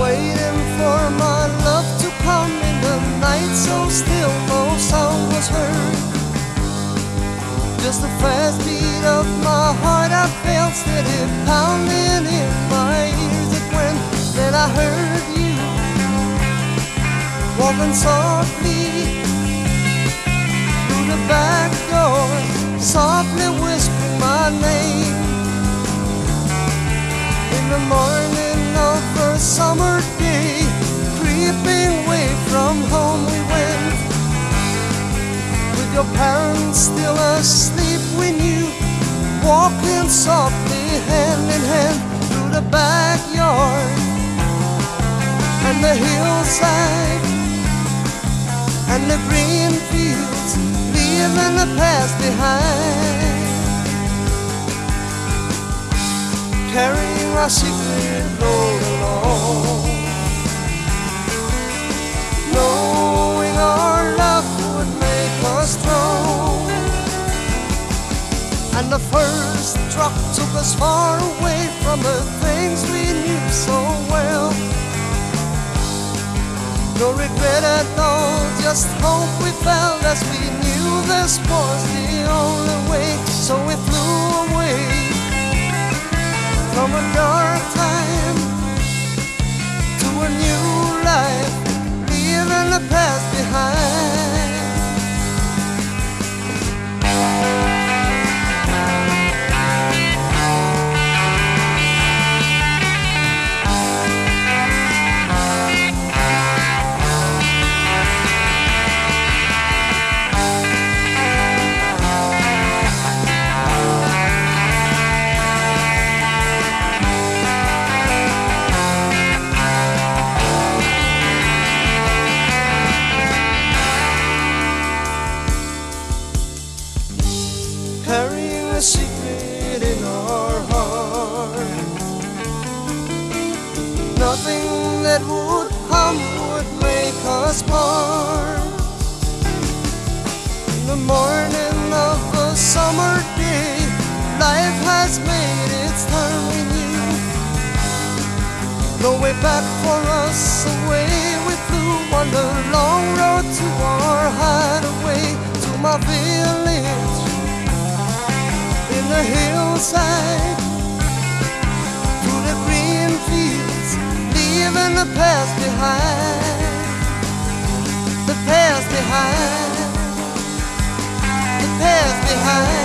waiting for my love to come in the night so still no sound was heard. Just the fast beat of my heart I felt steady pounding in my ears. It went then I heard you walking softly through the back door softly whispering my name in the morning summer day, creeping away from home we went. With your parents still asleep, we knew, walking softly hand in hand through the backyard and the hillside and the green fields, leaving the past behind. Carrying our secret road along, knowing our love would make us strong. And the first truck took us far away from the things we knew so well. No regret at all, just hope we felt as we knew this was from a dark time a secret in our heart. Nothing that would harm would make us part. In the morning of a summer day, life has made its turn with you. No way back for us, away we flew on the the hillside through the green fields, leaving the past behind. The past behind. The past behind.